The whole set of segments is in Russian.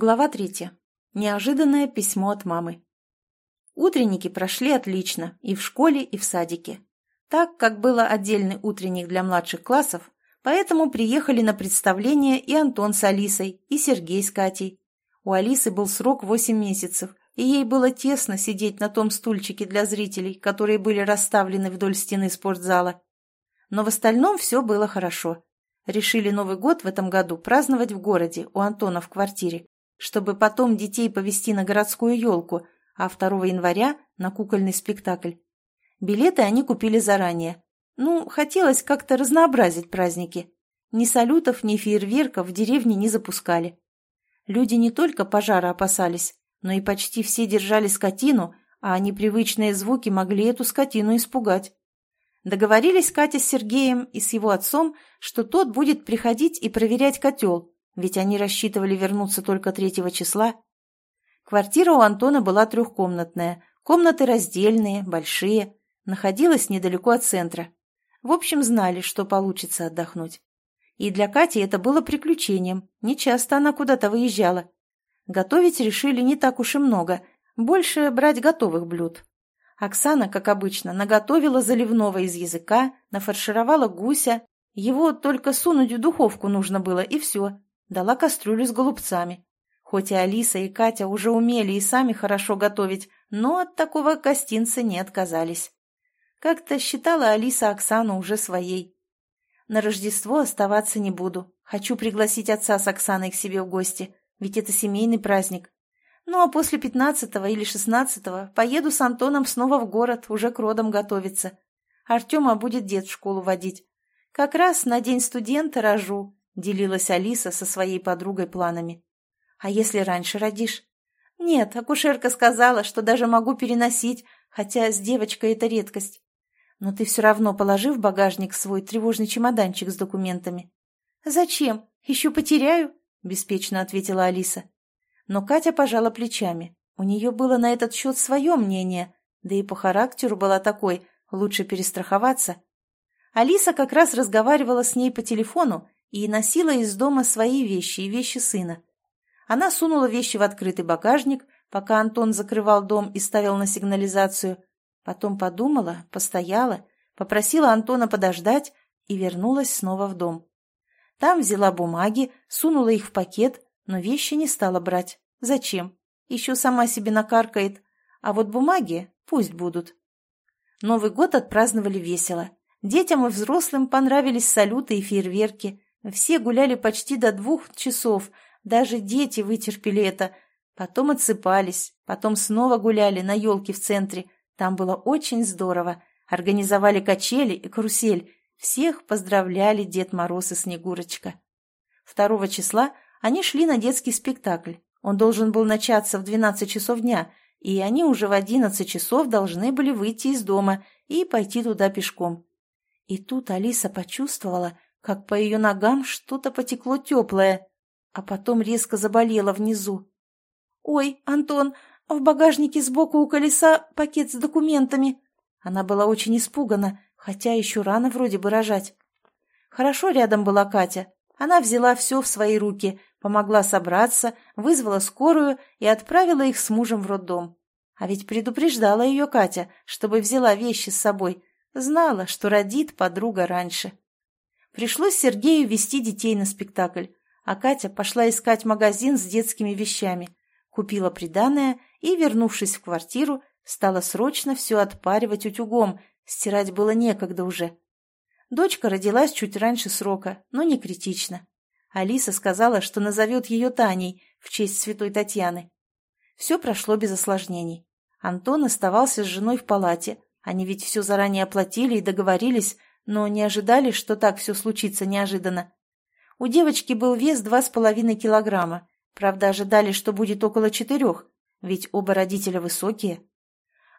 Глава третья. Неожиданное письмо от мамы. Утренники прошли отлично и в школе, и в садике. Так как было отдельный утренник для младших классов, поэтому приехали на представление и Антон с Алисой, и Сергей с Катей. У Алисы был срок 8 месяцев, и ей было тесно сидеть на том стульчике для зрителей, которые были расставлены вдоль стены спортзала. Но в остальном все было хорошо. Решили Новый год в этом году праздновать в городе, у Антона в квартире чтобы потом детей повести на городскую елку, а 2 января на кукольный спектакль. Билеты они купили заранее. Ну, хотелось как-то разнообразить праздники. Ни салютов, ни фейерверков в деревне не запускали. Люди не только пожара опасались, но и почти все держали скотину, а непривычные звуки могли эту скотину испугать. Договорились Катя с Сергеем и с его отцом, что тот будет приходить и проверять котел, ведь они рассчитывали вернуться только третьего числа. Квартира у Антона была трехкомнатная, комнаты раздельные, большие, находилась недалеко от центра. В общем, знали, что получится отдохнуть. И для Кати это было приключением, нечасто она куда-то выезжала. Готовить решили не так уж и много, больше брать готовых блюд. Оксана, как обычно, наготовила заливного из языка, нафаршировала гуся, его только сунуть в духовку нужно было, и все дала кастрюлю с голубцами. Хоть и Алиса, и Катя уже умели и сами хорошо готовить, но от такого гостинца не отказались. Как-то считала Алиса Оксану уже своей. На Рождество оставаться не буду. Хочу пригласить отца с Оксаной к себе в гости, ведь это семейный праздник. Ну а после пятнадцатого или шестнадцатого поеду с Антоном снова в город, уже к родам готовиться. Артема будет дед в школу водить. Как раз на день студента рожу, делилась Алиса со своей подругой планами. «А если раньше родишь?» «Нет, акушерка сказала, что даже могу переносить, хотя с девочкой это редкость. Но ты все равно положи в багажник свой тревожный чемоданчик с документами». «Зачем? Еще потеряю?» – беспечно ответила Алиса. Но Катя пожала плечами. У нее было на этот счет свое мнение, да и по характеру была такой, лучше перестраховаться. Алиса как раз разговаривала с ней по телефону и носила из дома свои вещи и вещи сына. Она сунула вещи в открытый багажник, пока Антон закрывал дом и ставил на сигнализацию. Потом подумала, постояла, попросила Антона подождать и вернулась снова в дом. Там взяла бумаги, сунула их в пакет, но вещи не стала брать. Зачем? Еще сама себе накаркает. А вот бумаги пусть будут. Новый год отпраздновали весело. Детям и взрослым понравились салюты и фейерверки. Все гуляли почти до двух часов, даже дети вытерпели это. Потом отсыпались, потом снова гуляли на елке в центре. Там было очень здорово. Организовали качели и карусель. Всех поздравляли Дед Мороз и Снегурочка. Второго числа они шли на детский спектакль. Он должен был начаться в 12 часов дня, и они уже в 11 часов должны были выйти из дома и пойти туда пешком. И тут Алиса почувствовала, как по ее ногам что-то потекло теплое, а потом резко заболело внизу. «Ой, Антон, в багажнике сбоку у колеса пакет с документами». Она была очень испугана, хотя еще рано вроде бы рожать. Хорошо рядом была Катя. Она взяла все в свои руки, помогла собраться, вызвала скорую и отправила их с мужем в роддом. А ведь предупреждала ее Катя, чтобы взяла вещи с собой. Знала, что родит подруга раньше. Пришлось Сергею вести детей на спектакль, а Катя пошла искать магазин с детскими вещами, купила приданное и, вернувшись в квартиру, стала срочно все отпаривать утюгом, стирать было некогда уже. Дочка родилась чуть раньше срока, но не критично. Алиса сказала, что назовет ее Таней в честь святой Татьяны. Все прошло без осложнений. Антон оставался с женой в палате. Они ведь все заранее оплатили и договорились, но не ожидали, что так все случится неожиданно. У девочки был вес два с половиной килограмма. Правда, ожидали, что будет около четырех, ведь оба родителя высокие.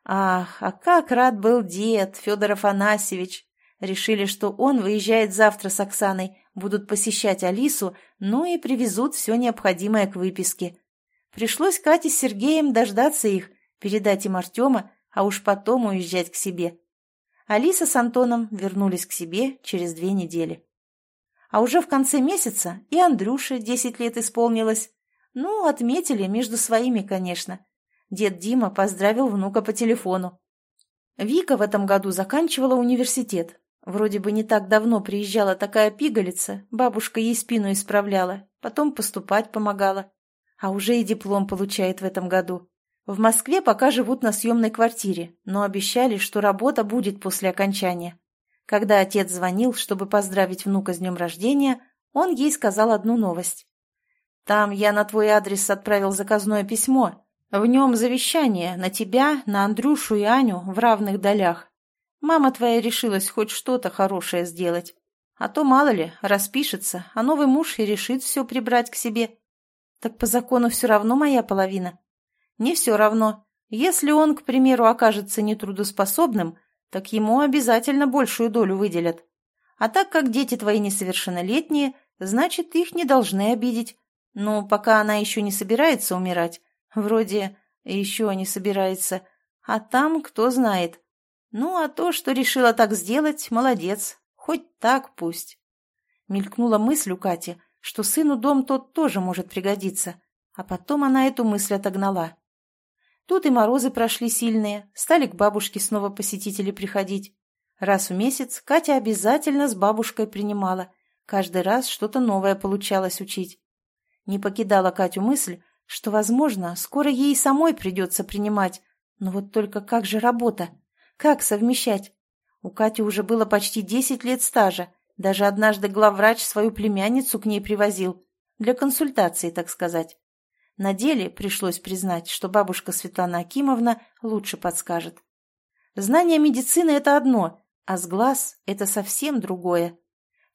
Ах, а как рад был дед, Федор Афанасьевич! Решили, что он выезжает завтра с Оксаной, будут посещать Алису, ну и привезут все необходимое к выписке. Пришлось Кате с Сергеем дождаться их, передать им Артема, а уж потом уезжать к себе. Алиса с Антоном вернулись к себе через две недели. А уже в конце месяца и Андрюше десять лет исполнилось. Ну, отметили между своими, конечно. Дед Дима поздравил внука по телефону. Вика в этом году заканчивала университет. Вроде бы не так давно приезжала такая пигалица, бабушка ей спину исправляла, потом поступать помогала. А уже и диплом получает в этом году. В Москве пока живут на съемной квартире, но обещали, что работа будет после окончания. Когда отец звонил, чтобы поздравить внука с днем рождения, он ей сказал одну новость. «Там я на твой адрес отправил заказное письмо. В нем завещание на тебя, на Андрюшу и Аню в равных долях. Мама твоя решилась хоть что-то хорошее сделать. А то, мало ли, распишется, а новый муж и решит все прибрать к себе. Так по закону все равно моя половина. Не все равно. Если он, к примеру, окажется нетрудоспособным, так ему обязательно большую долю выделят. А так как дети твои несовершеннолетние, значит, их не должны обидеть. Но пока она еще не собирается умирать, вроде еще не собирается, а там кто знает. Ну, а то, что решила так сделать, молодец. Хоть так пусть. Мелькнула мысль у Кати, что сыну дом тот тоже может пригодиться. А потом она эту мысль отогнала. Тут и морозы прошли сильные, стали к бабушке снова посетители приходить. Раз в месяц Катя обязательно с бабушкой принимала. Каждый раз что-то новое получалось учить. Не покидала Катю мысль, что, возможно, скоро ей самой придется принимать. Но вот только как же работа? Как совмещать? У Кати уже было почти десять лет стажа. Даже однажды главврач свою племянницу к ней привозил. Для консультации, так сказать. На деле пришлось признать, что бабушка Светлана Акимовна лучше подскажет. Знание медицины – это одно, а с глаз – это совсем другое.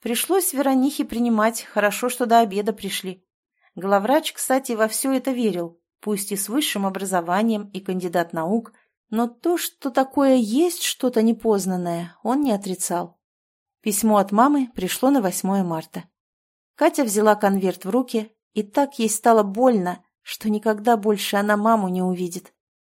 Пришлось Веронихе принимать, хорошо, что до обеда пришли. Главврач, кстати, во все это верил, пусть и с высшим образованием и кандидат наук – но то, что такое есть что-то непознанное, он не отрицал. Письмо от мамы пришло на 8 марта. Катя взяла конверт в руки, и так ей стало больно, что никогда больше она маму не увидит.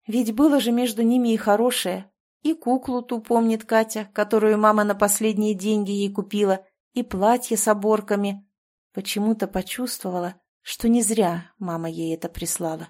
Ведь было же между ними и хорошее. И куклу ту помнит Катя, которую мама на последние деньги ей купила, и платье с оборками. Почему-то почувствовала, что не зря мама ей это прислала.